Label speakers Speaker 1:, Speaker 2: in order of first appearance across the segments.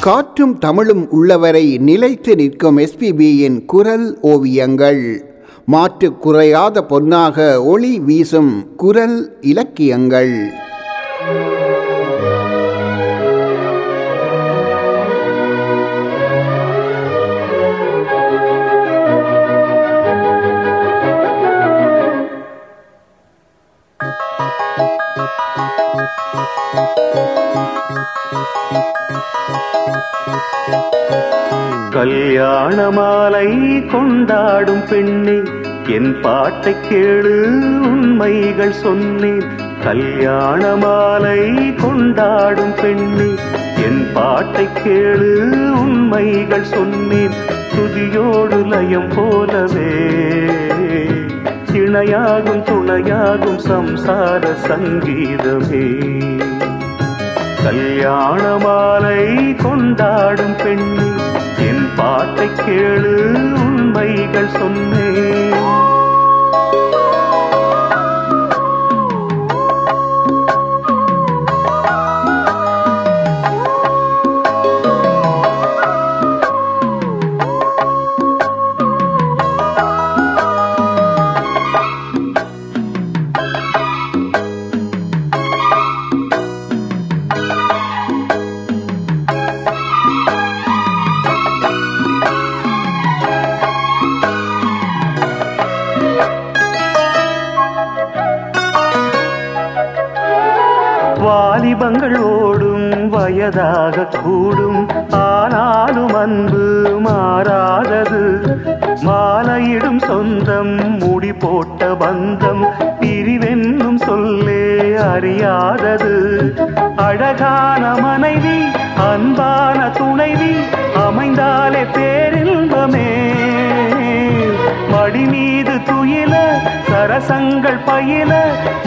Speaker 1: காற்றும் தமிழும் உள்ளவரை நிலைத்து நிற்கும் எஸ்பிபியின் குரல் ஓவியங்கள். மாற்று குறையாத பொன்னாக ஒளி வீசும் குரல் இலக்கியங்கள்.
Speaker 2: கல்யாண மாலை கொண்டாடும் பெண்ணே என் பாட்டை கேளு உண்மைகள் சொன்னேன். கல்யாண மாலை கொண்டாடும் பெண்ணே என் பாட்டை கேளு உண்மைகள் சொன்னேன். துதியோடு லயம் போலவே இணையாகும் துணையாகும் சம்சார சங்கீதமே. கல்யாண மாலை கொண்டாடும் பெண் என் பாட்டை கேளு உண்மைகள் சொன்னேன். வாலிபங்கள் ஓடும் வயதாக கூடும். ஆனாலும் அன்பு மாறாதது. மாலையிடும் சொந்தம் முடி போட்ட பந்தம் பிரிவென்னும் சொல்லே அறியாதது. அழகான மனைவி அன்பான துணைவி அமைந்தாலே பேரின்பமே. மடி மீது துயில சரசங்கள் பயில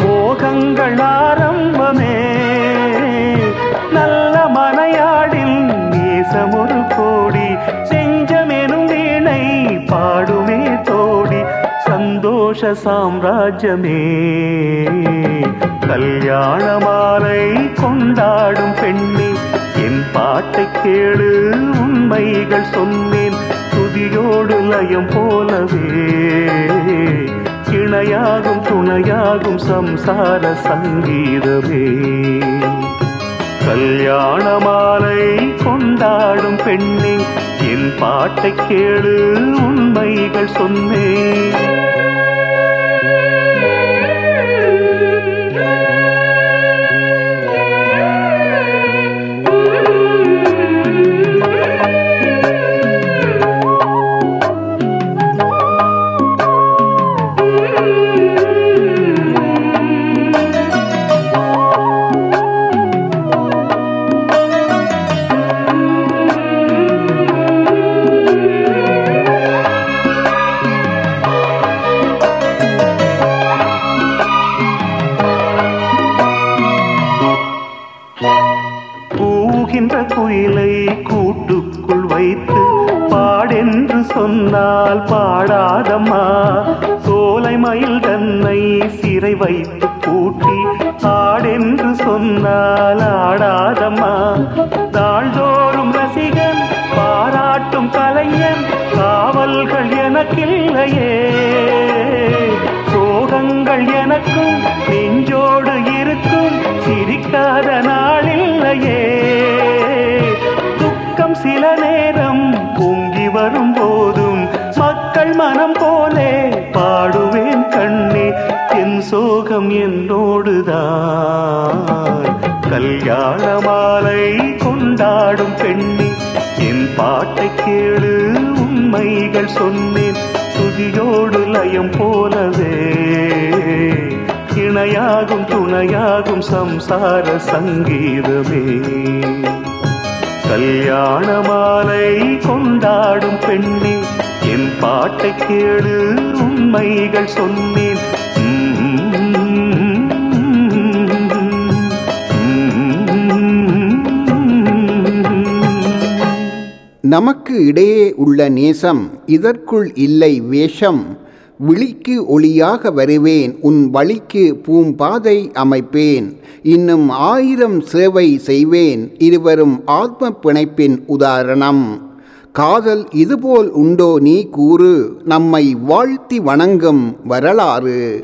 Speaker 2: மோகங்கள் ஆரம்பமே. நல்ல மனையாடில் நேசமொரு கோடி செஞ்சமெனும் வீணை பாடுமே தோடி சந்தோஷ சாம்ராஜ்யமே. கல்யாண மாலை கொண்டாடும் பெண்ணே என் பாட்டை கேளு உண்மைகள் சொன்னேன் துதியோடு லயம் போலவே. இணையாகும் துணையாகும் சம்சார சங்கீதமே. கல்யாண மாலை கொண்டாடும் பெண்ணே என் பாட்டை கேளு உண்மைகள் சொன்னேன் கூட்டுக்குள் வைத்து பாடென்று சொன்னால் பாடாதம்மா. சோலை மயில் தன்னை சிறை வைத்து பூட்டி ஆடென்று சொன்னால் ஆடாதம்மா. தாழ்தோறும் ரசிகன் பாராட்டும் கலைஞன் காவல்கள் எனக்கில்லையே. சோகங்கள் எனக்கும் நெஞ்சோடு இருக்கும் சிரிக்காத நாளில்லையே. துக்கம் சில நேரம் பொங்கி வரும் போதும் மக்கள் மனம் போலே பாடுவேன் கண்ணே என் சோகம் என்னோடுதான் கல்யாண மாலை கொண்டாடும் பெண்ணே என் பாட்டை கேளு உண்மைகள் சொன்னேன் துதியோடு லயம் போலவே. இணையாகும் துணையாகும் சம்சார சங்கீதமே. கல்யாண மாலை கொண்டாடும் பெண்ணே என் பாட்டை கேளு உண்மைகள் சொன்னேன்.
Speaker 1: நமக்கு இடையே உள்ள நேசம் இதற்குள் இல்லை வேஷம்.
Speaker 2: விழிக்கு ஒளியாக வருவேன் உன் வழிக்கு பூம்பாதை அமைப்பேன். இன்னும் ஆயிரம் சேவை செய்வேன் இருவரும் ஆத்ம பிணைப்பின் உதாரணம். காதல் இதுபோல் உண்டோ நீ கூறு நம்மை வாழ்த்தி வணங்கும் வரலாறு.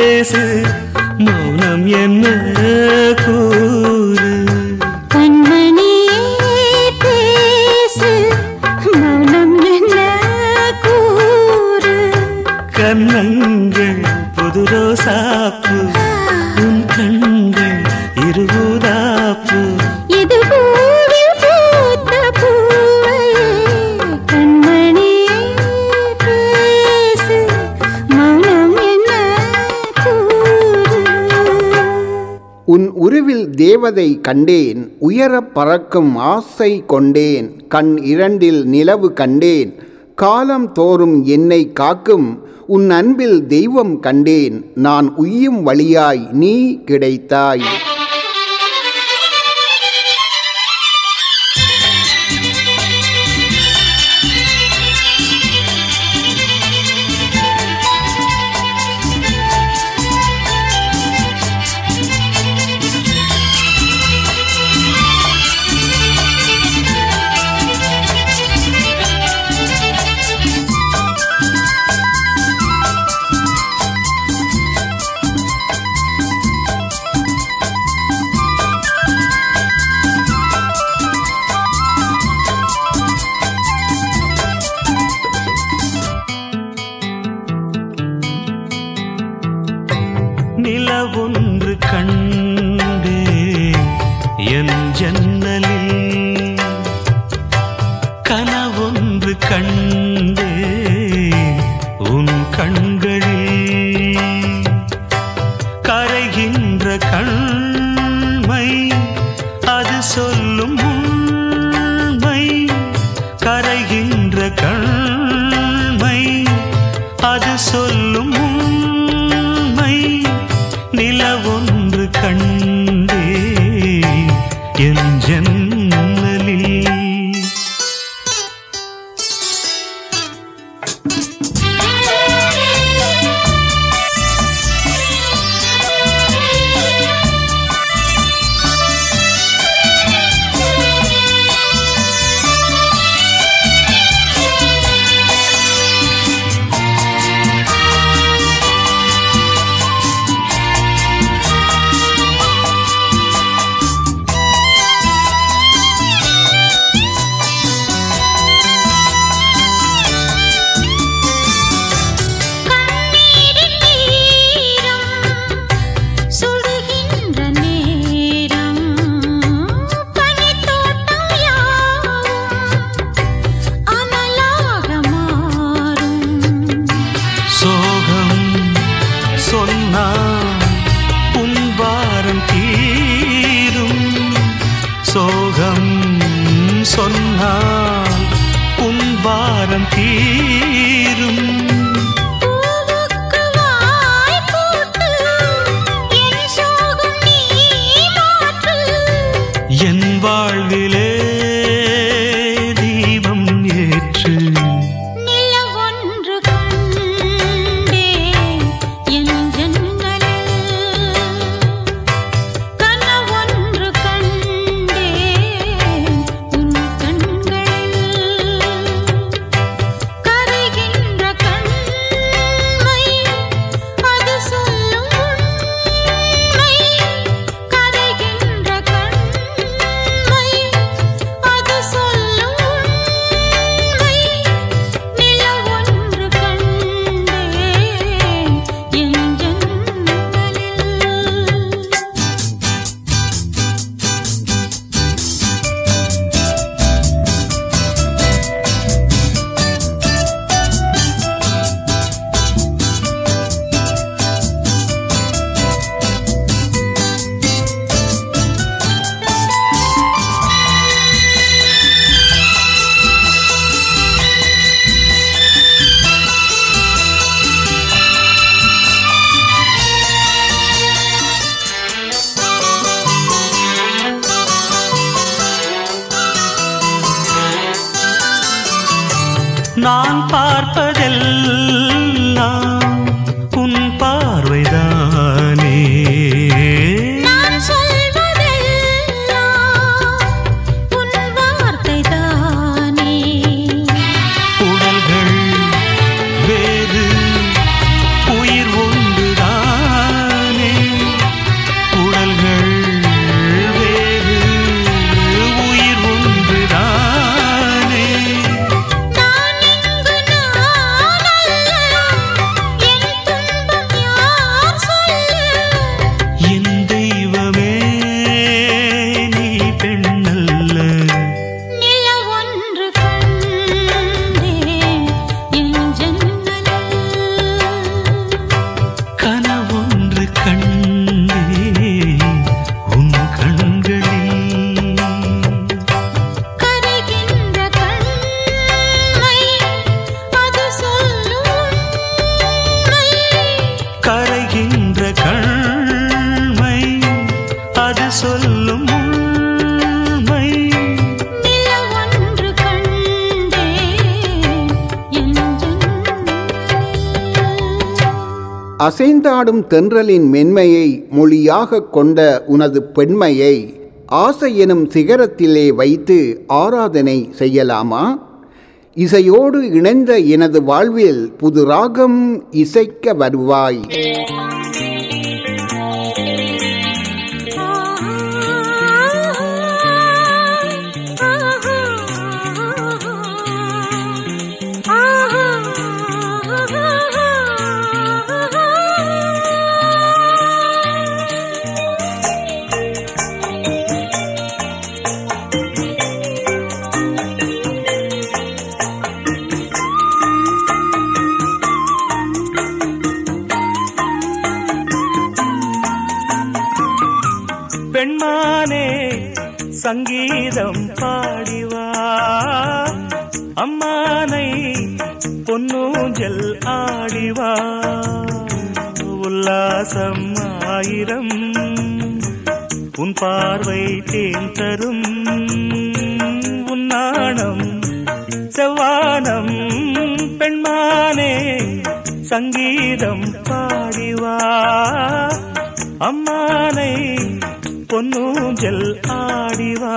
Speaker 3: பேசு மௌனம் என்ன கூறு?
Speaker 2: தேவதை கண்டேன் உயரப் பறக்கும் ஆசை கொண்டேன் கண் இரண்டில் நிலவு கண்டேன்
Speaker 1: காலம் தோறும் என்னை காக்கும் உன் அன்பில் தெய்வம் கண்டேன் நான் உய்யும் வழியாய் நீ கிடைத்தாய்.
Speaker 3: கண்
Speaker 1: அசைந்தாடும் தென்றலின் மென்மையை மொழியாக கொண்ட உனது பெண்மையை ஆசை எனும் சிகரத்திலே வைத்து ஆராதனை செய்யலாமா? இசையோடு இணைந்த எனது வாழ்வில் புது ராகம் இசைக்க வருவாய்.
Speaker 2: வா உல்லாசம் ஆயிரம் உன் பார்வை தேன் தரும். உன்னாணம் செவ்வானம் பெண்மானே சங்கீதம் பாடிவா. அம்மானை பொன்னூஞ்சல் ஆடிவா.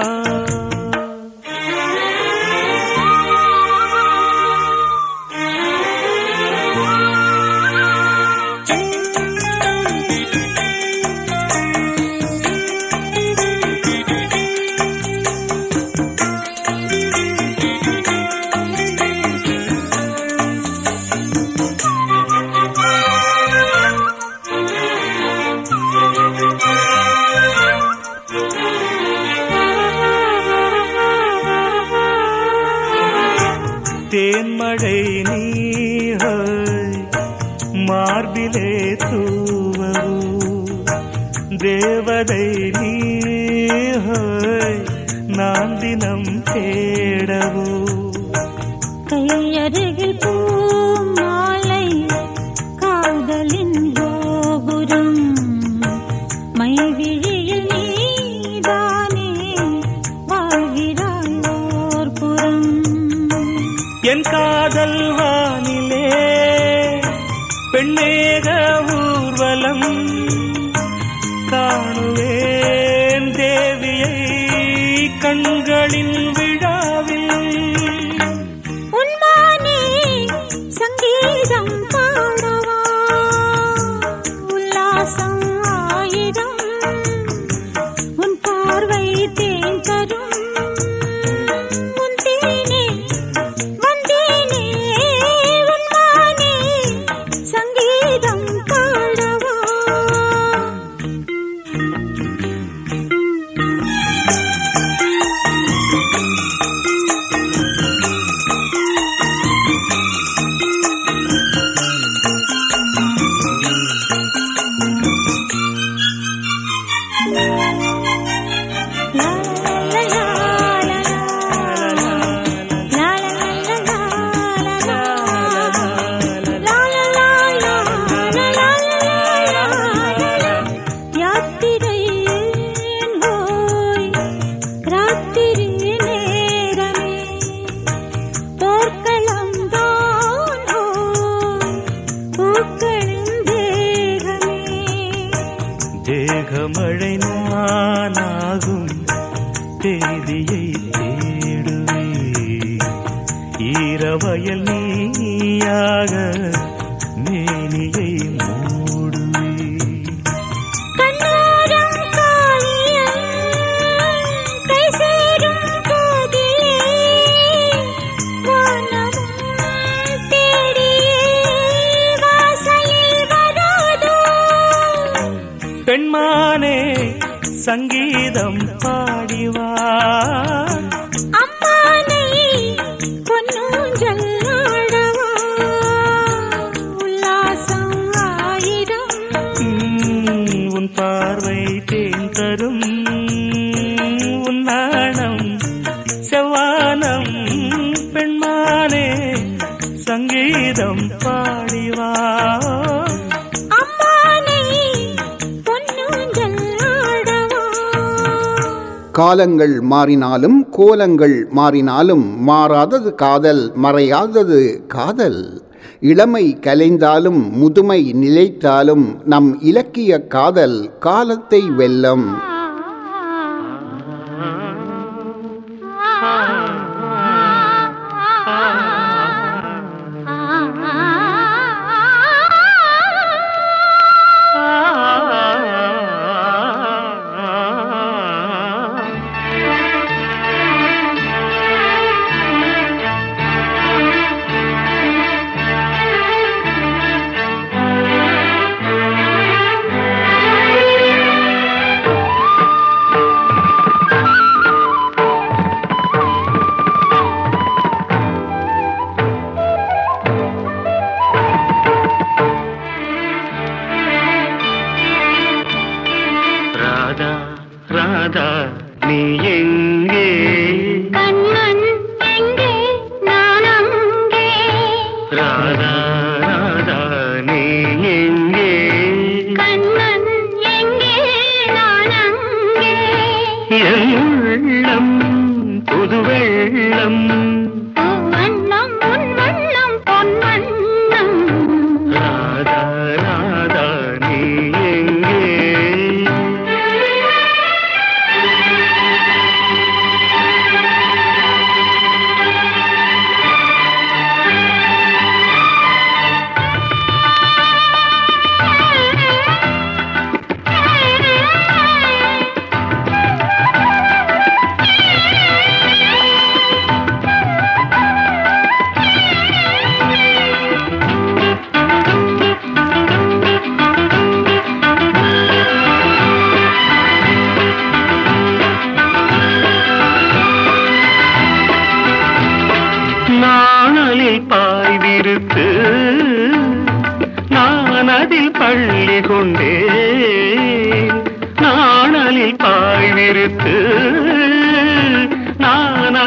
Speaker 1: காலங்கள் மாறினாலும் கோலங்கள் மாறினாலும் மாறாதது காதல் மறையாதது காதல்.
Speaker 2: இளமை கலைந்தாலும் முதுமை நிலைத்தாலும் நம் இலக்கிய காதல் காலத்தை வெல்லம்.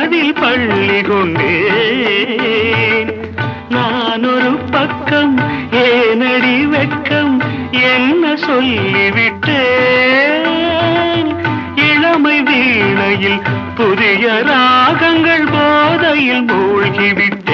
Speaker 3: அதில் பள்ளி கொண்டேன். நான் ஒரு பக்கம் ஏனடி வெக்கம் என்ன சொல்லிவிட்டேன்? இளமை வீணையில் புதிய ராகங்கள் போதையில் மூழ்கிவிட்டேன்.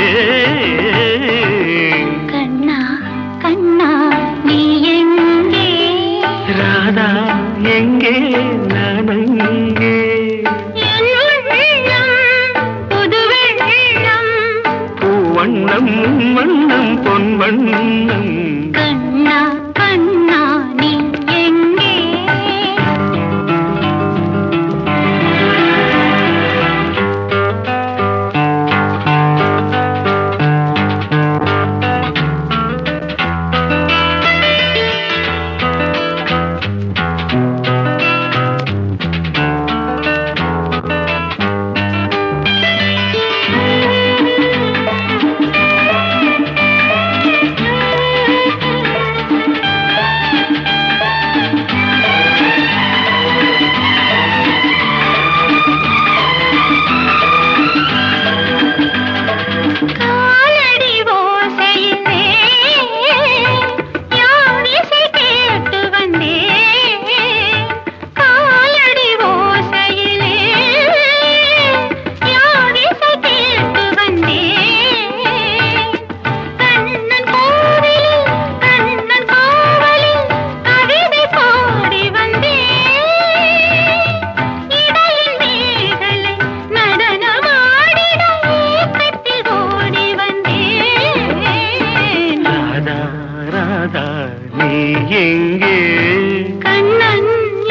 Speaker 4: நீ எங்கே கண்ணன்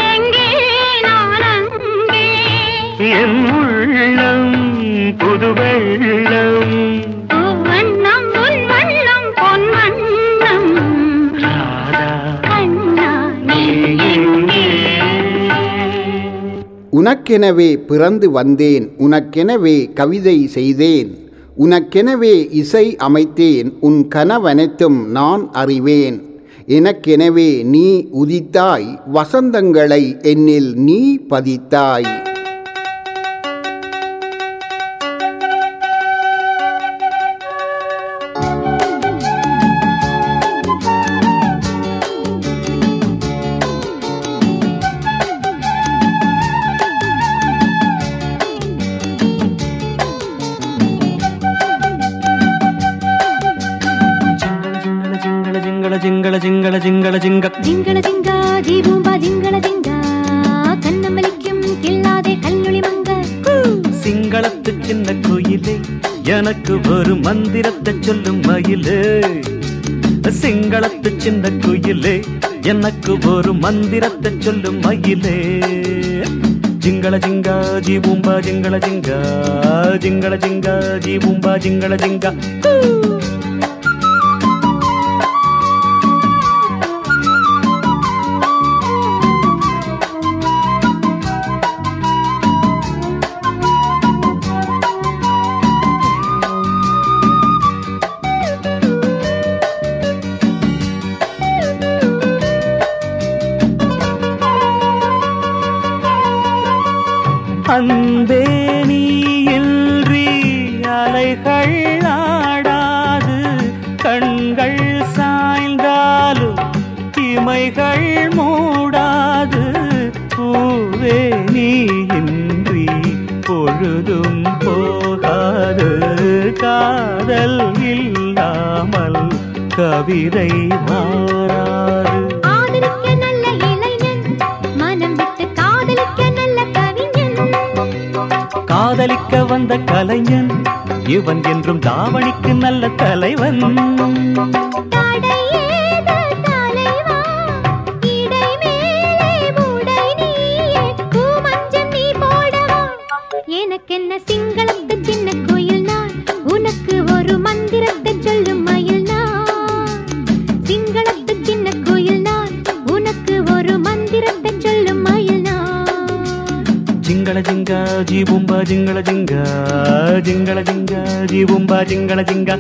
Speaker 3: எங்கே என் உள்ளம் புது வெள்ளம்.
Speaker 4: வண்ணம் உன் வண்ணம் பொன் வண்ணம்
Speaker 3: ராதா
Speaker 4: கண்ணா நீ
Speaker 3: எங்கே.
Speaker 2: உனக்கெனவே பிறந்து வந்தேன் உனக்கெனவே கவிதை செய்தேன் உனக்கெனவே இசை அமைத்தேன் உன் கனவனைத்தும் நான் அறிவேன். எனக்கெனவே நீ உதித்தாய் வசந்தங்களை என்னில் நீ பதித்தாய். மந்திரத்தை சொல்லும் மயிலே. ஜிங்கள ஜிங்கா ஜி பூம்பா ஜிங்கள ஜிங்கா. ஜிங்கள ஜிங்கா ஜி பூம்பா ஜிங்கள ஜிங்கா. கவிதை மாறாது.
Speaker 3: ஆதரிக்க நல்ல இளைஞன் மனம் விட்டு காதலிக்க நல்ல கவிஞன்.
Speaker 2: காதலிக்க வந்த கலைஞன் இவன் என்றும் தாவணிக்கு நல்ல தலைவன்.
Speaker 3: ஜீபும்பா ஜிங்கள ஜிங்க ஜிங்கள
Speaker 2: ஜிங்க ஜீபும்பா ஜிங்கள ஜிங்க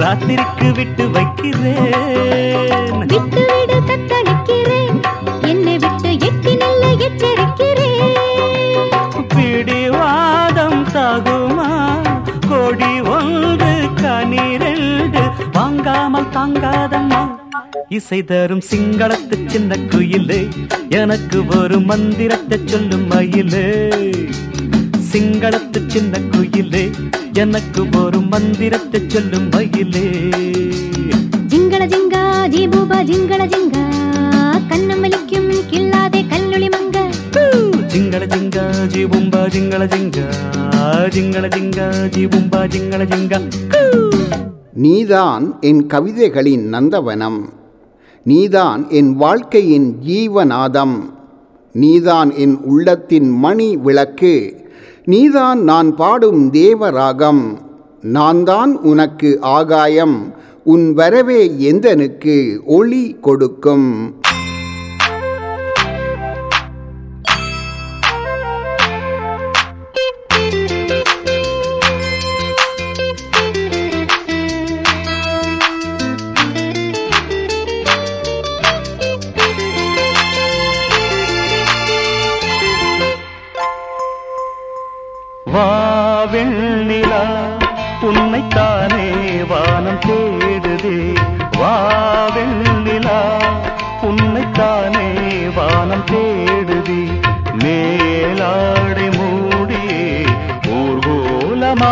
Speaker 2: ராத்திரிக்கு விட்டு வைக்கிறேன்.
Speaker 3: விட்டு விடு தத்தளிக்கிறேன். என்னை விட்டு எட்டி நல்ல எச்சரிக்கிறேன்.
Speaker 2: பிடிவாதம் தகுமா? கொடி ஒன்று கனிரெண்டு. வாங்காமல் தாங்காதம்மா. இசை தரும் சிங்களத்து சின்ன குயிலே. எனக்கு ஒரு மந்திரத்தை சொல்லும் மயிலே. சிங்களத்து சின்ன குயிலே. எனக்கு ஒரு மந்திரத்தை சொல்லும்
Speaker 3: வயலே ஜிங்கள ஜிங்கா ஜீபூபா ஜிங்கள ஜிங்கா கண்ணமளிக்கும் கில்லாதே கல்லொளி மங்க.
Speaker 2: ஜிங்கள ஜிங்கா ஜீபும்பா ஜிங்கள ஜிங்கா ஜிங்கள ஜிங்கா ஜீபும்பா ஜிங்கள ஜிங்கா.
Speaker 1: நீதான் என் கவிதைகளின் நந்தவனம். நீதான் என் வாழ்க்கையின் ஜீவநாதம். நீதான் என் உள்ளத்தின் மணி விளக்கு நீதான் நான் பாடும் தேவராகம் நான் தான் உனக்கு ஆகாயம். உன் வரவே எந்தனுக்கு ஒளி கொடுக்கும்.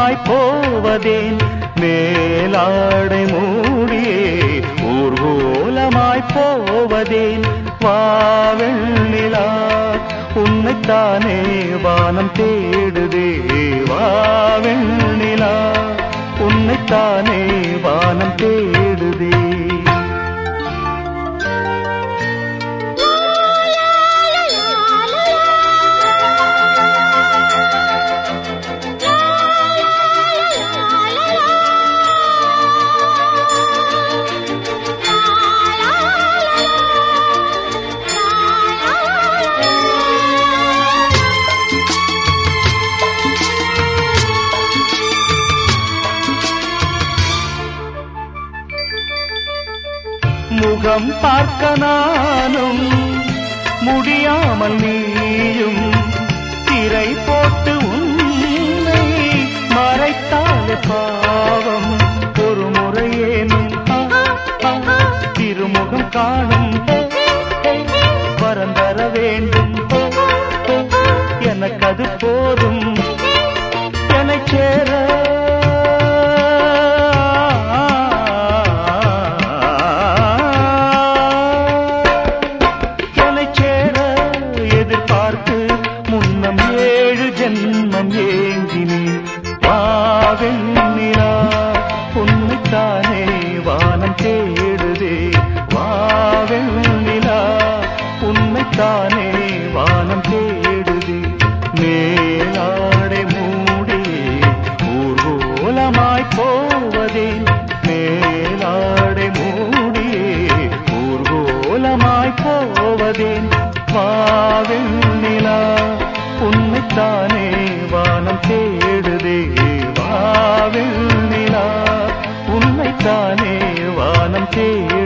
Speaker 2: மாய் போவதேன் மேலாடை மூடியே ஊர்கோலமாய் போவதேன் வாவெள்ளிலா உன்னைத்தானே வானம் தேடுதே. வாவெள்ளிலா உன்னைத்தானே வானம் தேடுதே. முகம் பார்க்க நானும் முடியாமல் நீயும் திரை போட்டு உன்னை மறைத்தால் பாவம். ஒரு முறையேனும் திருமுகம் காணும் வரம் தர வேண்டும். எனக்கு அது போதும். என சேர से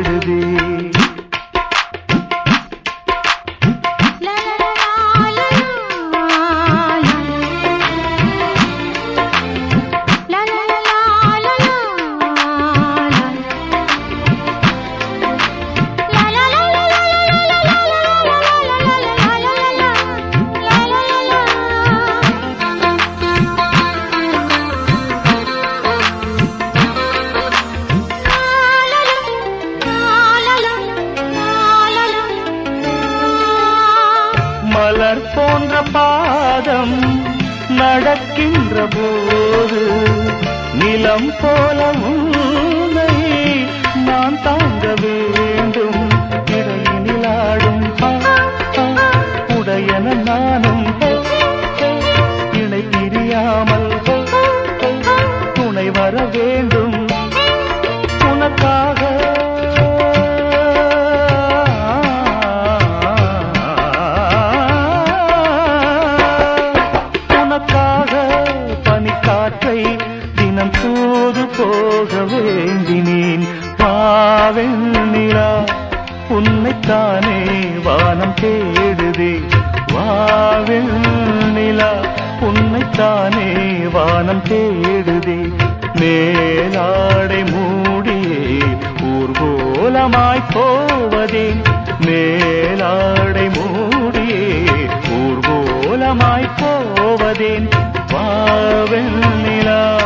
Speaker 2: போவதேன் வாவெண்ணிலா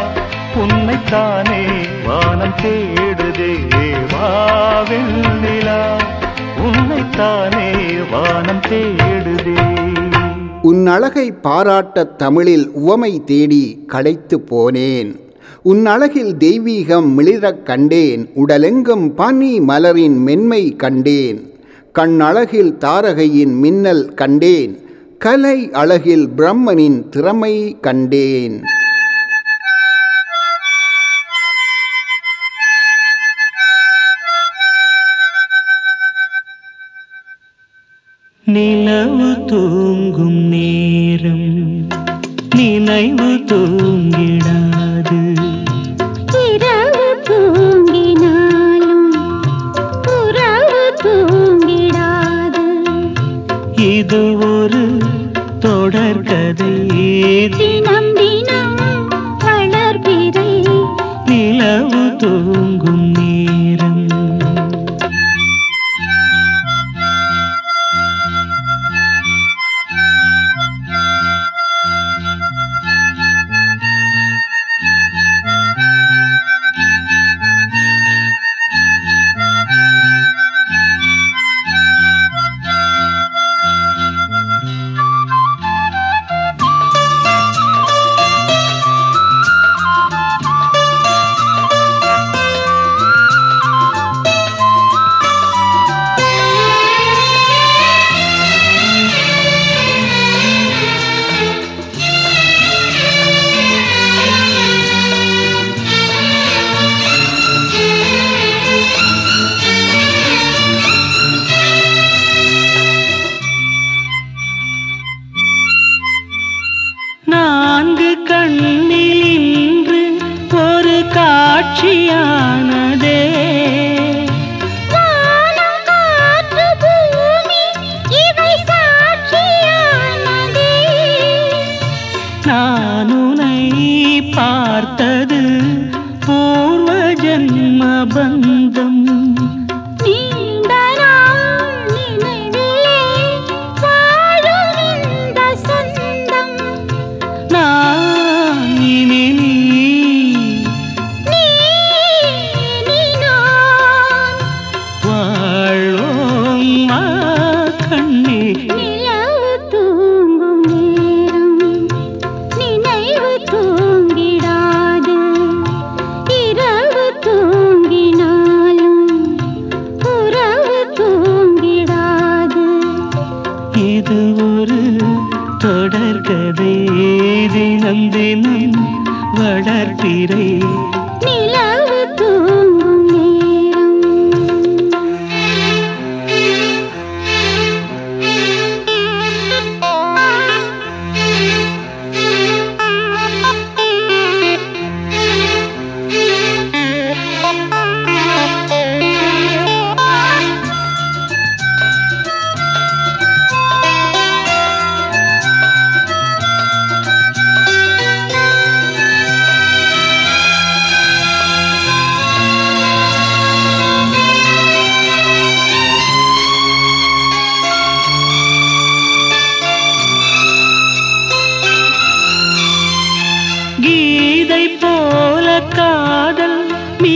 Speaker 2: உன்னைத்தானே வானம் தேடுதே வாவல் நிலா. உன்னைத்தானே வானம் தேடுதே.
Speaker 1: உன் அழகை பாராட்ட தமிழில் உவமை தேடி களைத்து போனேன். உன் அழகில் தெய்வீகம் மிளிரக் கண்டேன். உடலெங்கும் பனி மலரின் மென்மை கண்டேன். கண்ணழகில் தாரகையின் மின்னல் கண்டேன். கலை அழகில் பிரம்மனின் திறமை கண்டேன்.
Speaker 2: நிலவு தூங்கும் நேரம் நினைவு தூங்கிட
Speaker 3: தினம் தினம் வளர்பிறை
Speaker 2: நிலவு தூங்கும்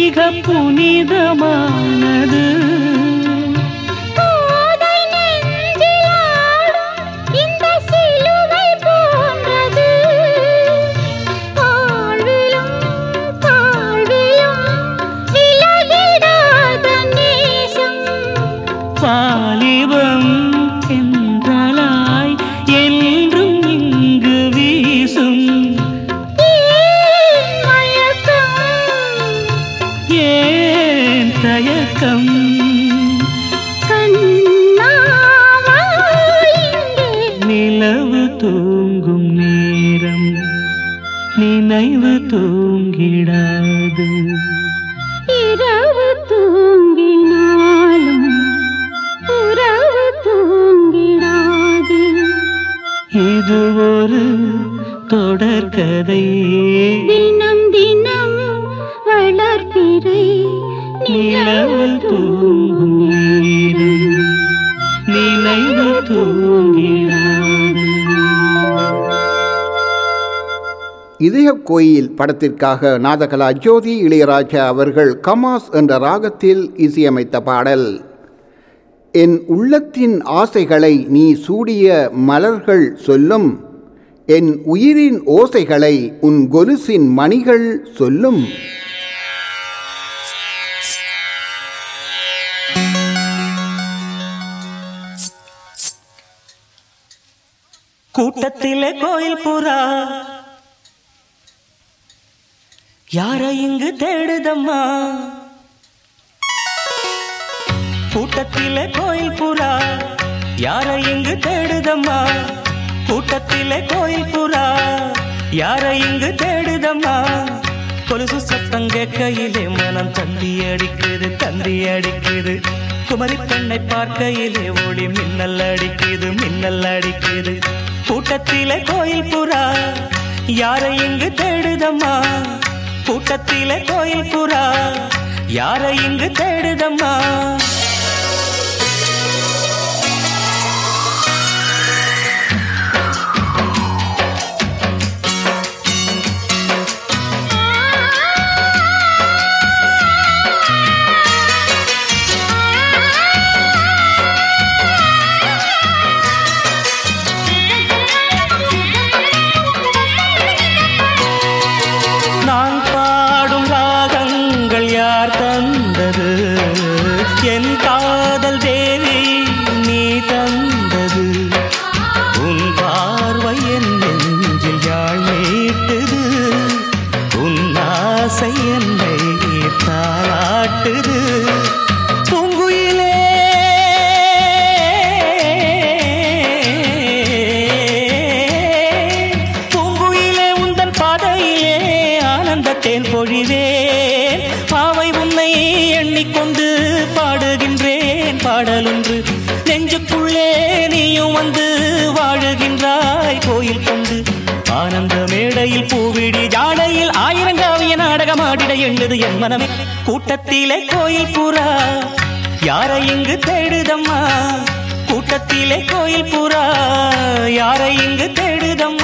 Speaker 2: மிக புனிதமானது
Speaker 1: கோயில் படத்திற்காக நாதகலா ஜோதி இளையராஜா அவர்கள் கமாஸ் என்ற ராகத்தில் இசையமைத்த பாடல். என் உள்ளத்தின் ஆசைகளை நீ சூடிய மலர்கள் சொல்லும். என் உயிரின் ஓசைகளை உன் கொலுசின் மணிகள் சொல்லும்.
Speaker 2: கூட்டத்திலே கோயில் புறா யார இங்கு தேடுதம்மா? கூட்டத்திலே கோயில் புறா யார இங்கு தேடுதம்மா? கூட்டத்திலே கோயில் புறா யார இங்கு தேடுதம்மா? கொலுசு சத்தம் கேட்கையிலே மனம் தந்தி அடிக்குது தந்தி அடிக்குது. குமரி பெண்ணை பார்க்கையிலே ஒளி மின்னல் அடிக்குது மின்னல் அடிக்குது. கூட்டத்திலே கோயில் புறா யாரை இங்கு தேடுதம்மா? கூட்டத்திலே கோயில் புறா. யாரை இங்கு தேடுதம்மா? மனமே. கூட்டத்திலே கோயில் புறா யாரை இங்கு தேடுதம்மா? கூட்டத்திலே கோயில் புறா யாரை இங்கு தேடுதம்மா?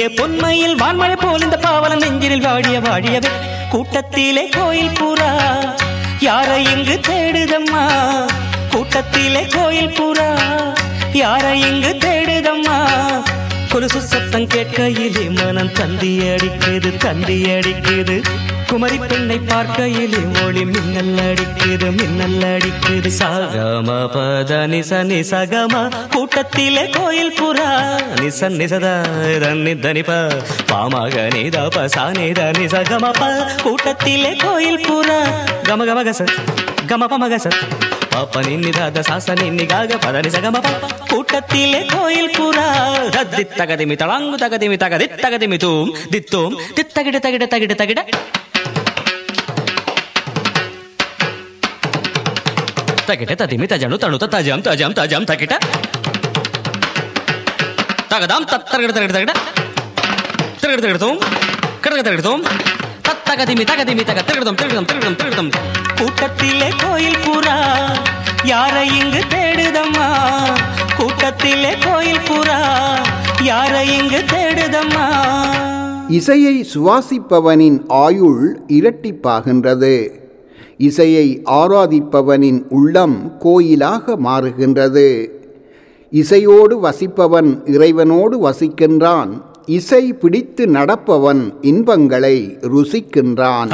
Speaker 2: ஏற்றிய பொன்மையில் வான்மழை போல் இந்த பாவலன் நெஞ்சினில் வாடிய வாடியவே. கூட்டத்திலே கோயில் பூரா யாரை இங்கு தேடுதம்மா? கூட்டத்திலே கோயில் பூரா யாரை இங்கு தேடுதம்மா? கொலுசு சத்தம் கேட்கையிலே மனம் தந்தி அடிக்குது தந்தி அடிக்குது குமரி பெண்ணை பார்க்கையிலே மொழி மின்னல் அடிக்குது மின்னல் அடிக்குது. சாகம பத நிச நிசகம கூட்டத்திலே கோயில் புறா. நிச நிசத தன்னி தனிப பாமக நீத பசா நீத நிசகம ப. கூட்டத்திலே கோயில் புறா. கம கம கச கம பம கச பாப்ப நின்னிதாத சாச நின்னிகாக பத நிசகம பாப்பா கூட்டத்திலே கோயில் புறா. தத்தி தகதிமி தளாங்கு தகதிமி தகதி தகதிமி தூம் தித்தோம். தித்தகிட தகிட தகிட தகிட. తగిట తదిమి తజను తణుత తజం తజం తజం తగిట తగదాం తత్తరగడ తగడ తగడ తిరగడ తిరగడతాం కడగ తిరగడతాం தத்தகதிமி தகதிமி தக திருடம் திருடம் திருடம் திருடம் கூட்டத்திலே கோயில் புறா யாரை இங்கு தேடுதம்மா கூட்டத்திலே கோயில் புறா யாரை இங்கு தேடுதம்மா
Speaker 1: இசையை சுவாசிப்பவனின் ஆயுள் இரட்டிப்பாகின்றது இசையை ஆராதிப்பவனின் உள்ளம் கோயிலாக மாறுகின்றது. இசையோடு வசிப்பவன் இறைவனோடு வசிக்கின்றான். இசை பிடித்து நடப்பவன் இன்பங்களை ருசிக்கின்றான்.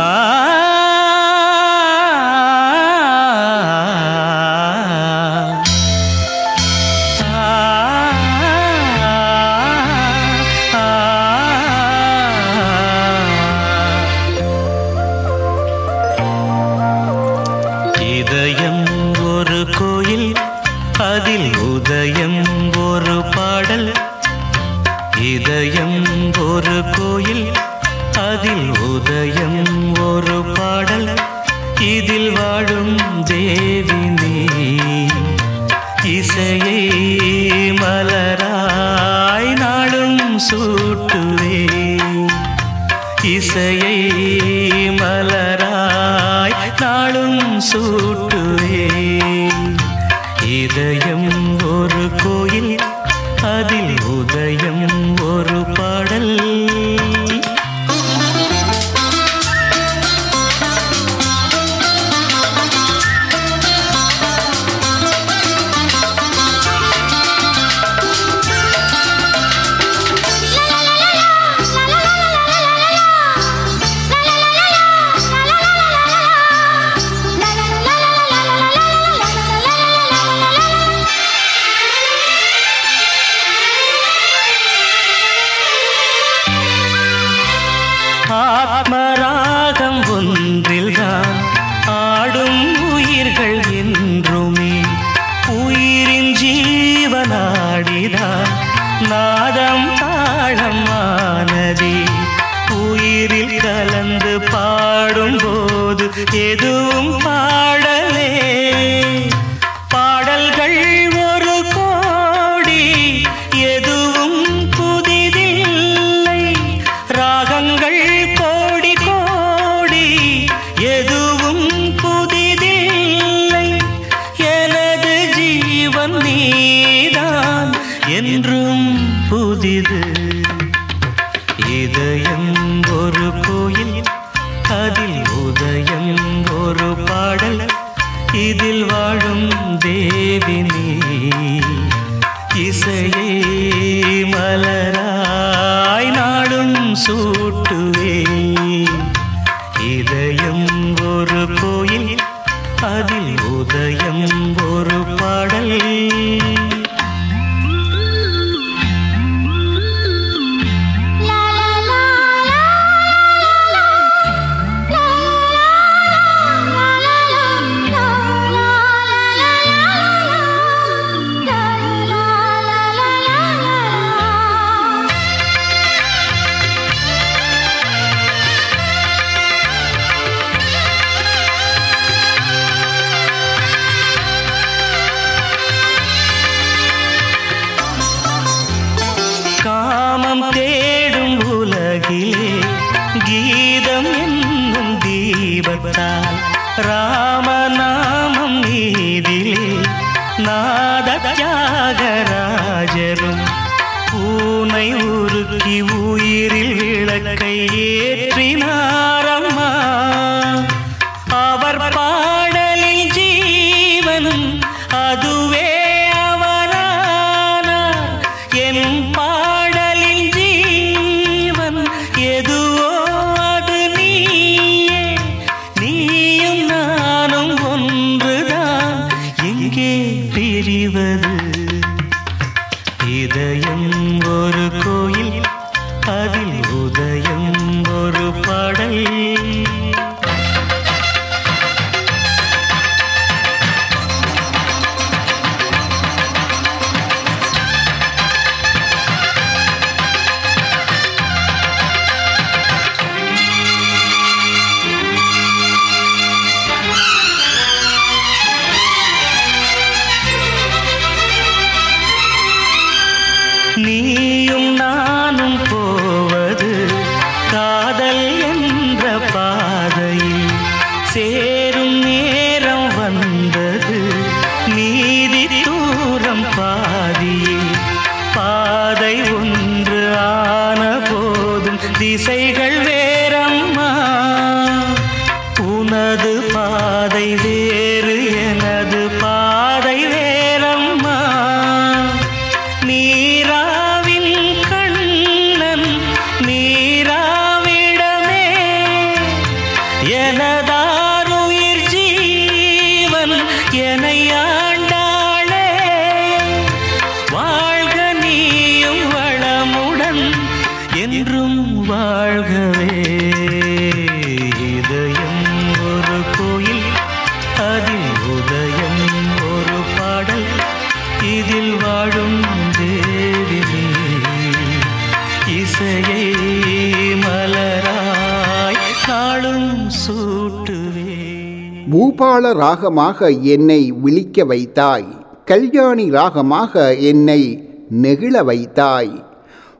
Speaker 1: பூபால ராகமாக என்னை விழிக்க வைத்தாய். கல்யாணி ராகமாக என்னை நெகிழ வைத்தாய்.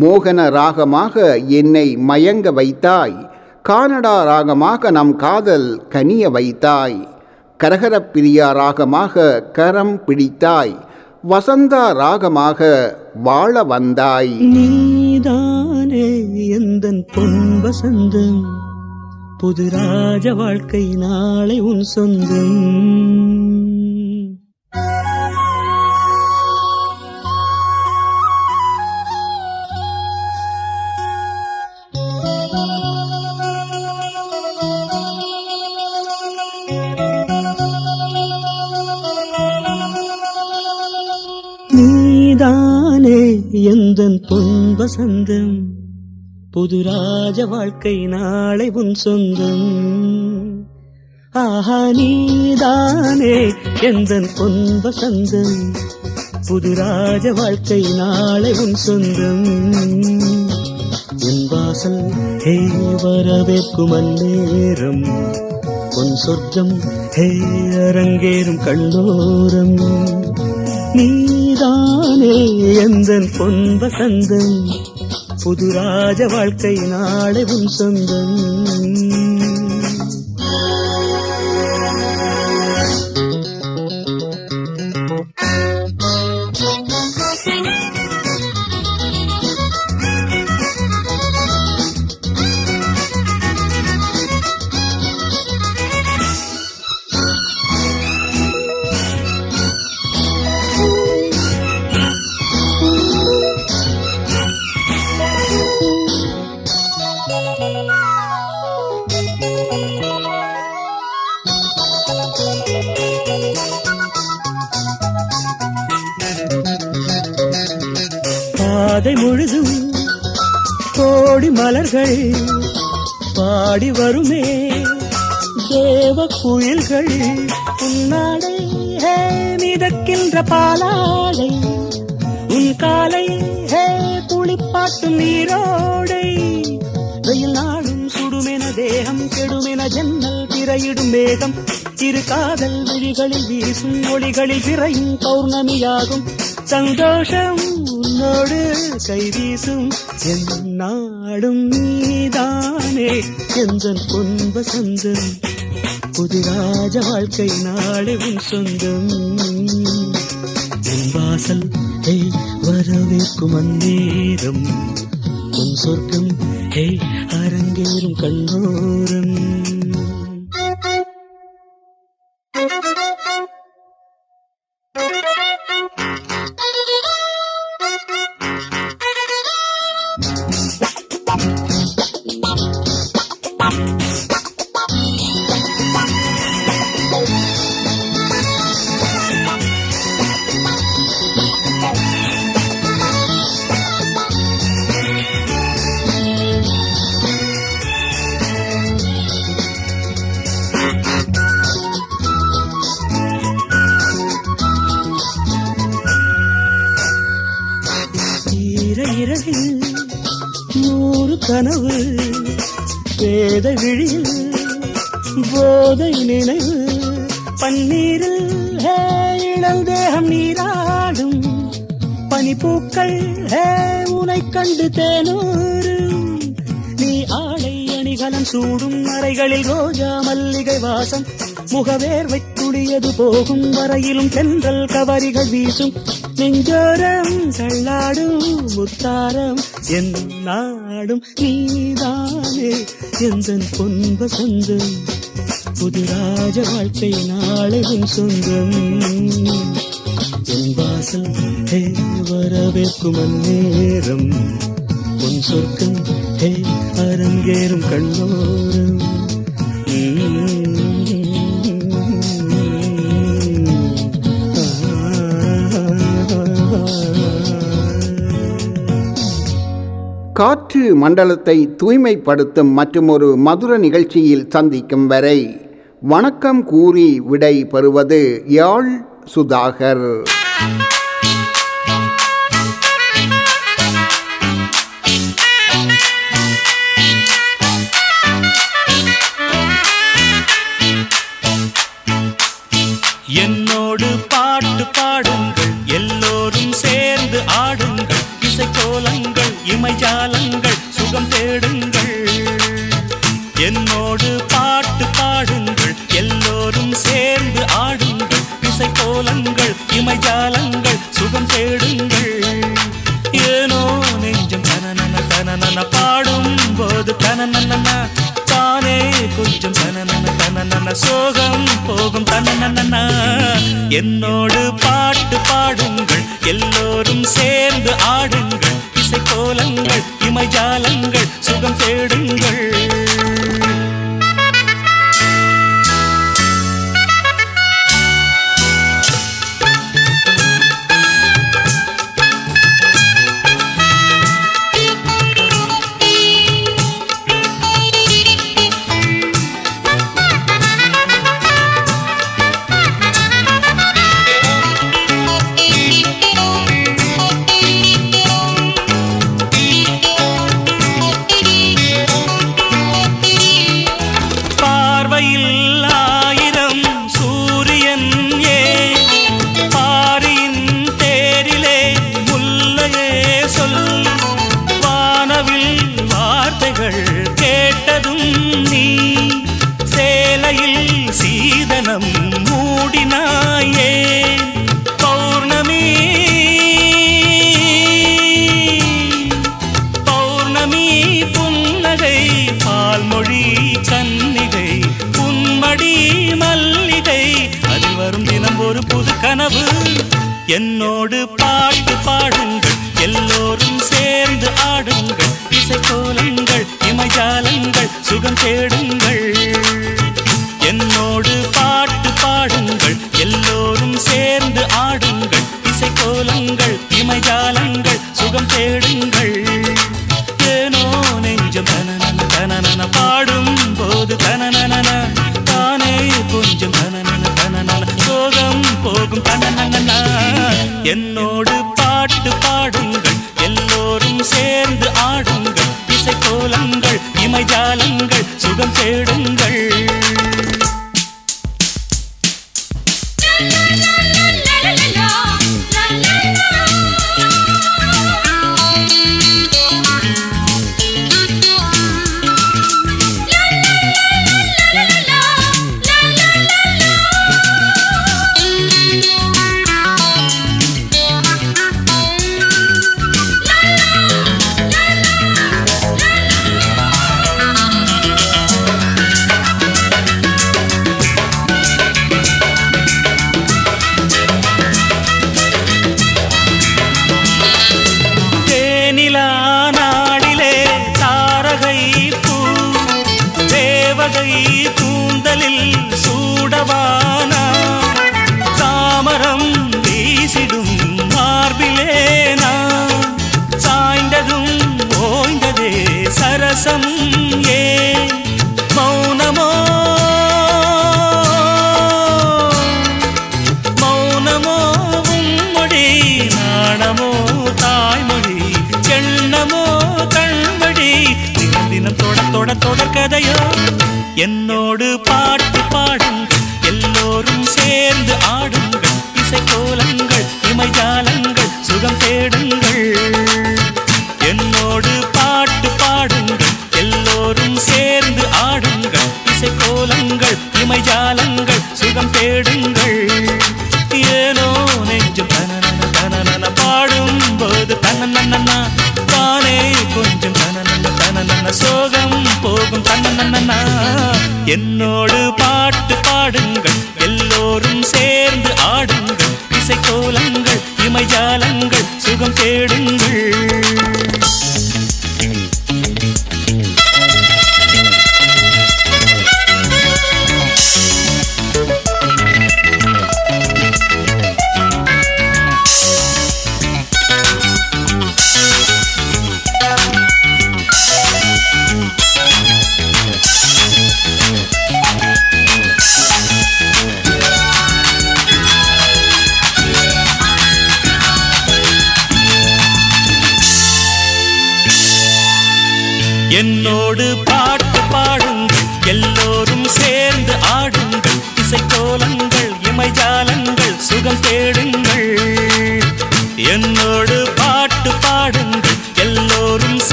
Speaker 1: மோகன ராகமாக என்னை மயங்க வைத்தாய். கானடா ராகமாக நம் காதல் கனிய வைத்தாய். கரகரப்பிரியா ராகமாக கரம் பிடித்தாய். வசந்தா ராகமாக வாழ வந்தாய்.
Speaker 2: நீதானே எந்தன் பொன் வசந்தம்? புது ராஜ வாழ்க்கை நாளை உன் சொந்தம். நீதானே எந்த பொன் வசந்தம் புது ராஜ வாழ்க்கை நாளை உன் சொந்தம். ஆஹா நீதானே எந்த பொன் வசந்தம் புது ராஜ வாழ்க்கை நாளை உன் சொந்தம். என் வாசல் ஹே வரவேற்கும் அந்நேரம். பொன் சொர்க்கம் ஹே அரங்கேறும் கண்ணோரம் நீதானே எந்த பொன் வசந்தம் புது ராஜ வாழ்க்கை நாளை உன் சொந்தம். கோடி பாடி வருமே. தேவ குயில்கள் உன்னாடை மிதக்கின்ற பாலாடை. உன் காலை ஹே குளிப்பாட்டும் நீரோடை. வெயில் நாளும் சுடுமென தேகம் கெடுமென ஜன்னல் திரையிடும் வேகம் இரு காதல் விழிகளில் வீசும் ஒளிகளில் விரையும் பௌர்ணமியாகும். சந்தோஷம் உன்னோடு கை வீசும். என் பாடும் நீதானே எந்தன் பொன்ப சந்தம்? புதிராஜ வாழ்க்கை நாளை சொந்தம். என் வாசல் வரவேற்கும் அந்நேரம். உன் சொர்க்கம் ஹே அரங்கேறும் கண்ணோரம். Bye. வேத விழியில் போதை நினைவு பன்னீரில் ஹே இளம் தேகம் நீராடும் பனிப்பூக்கள் ஹே உனை கண்டு தேனூறு. நீ ஆடை அணிகலம் சூடும் அறைகளில் ரோஜா மல்லிகை வாசம் முகவேர்வை துளியது போகும் வரையிலும் தென்றல் கவரிகள் வீசும். நெஞ்சோரம் தள்ளாடும் முத்தாரம் என் நாடும் நீதானே. எந்த பொன்ப சொந்தம் புதுராஜ வாழ்க்கை நாளையும் சொந்தம். என் வாசல் ஹே வரவேற்கும் அந்நேரம். பொன் சொர்க்கம் ஹே அரங்கேறும் கண்ணோரம்.
Speaker 1: காற்று மண்டலத்தை தூய்மைப்படுத்தும் மற்றும் ஒரு மதுர நிகழ்ச்சியில் சந்திக்கும் வரை வணக்கம் கூறி விடை பெறுவது யாழ் சுதாகர்.
Speaker 2: என்னோடு பாட்டு பாடுங்கள். எல்லோரும் சேர்ந்து ஆடுங்கள். இசை கோலங்கள் இமைஜாலங்கள் சுகம் தேடுங்கள். தேடும்